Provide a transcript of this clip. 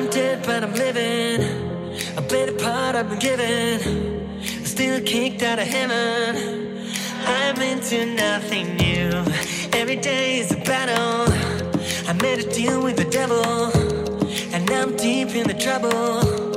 I'm dead, but I'm living. A the part I've been given. Still kicked out of heaven. I'm into nothing new. Every day is a battle. I made a deal with the devil. And now I'm deep in the trouble.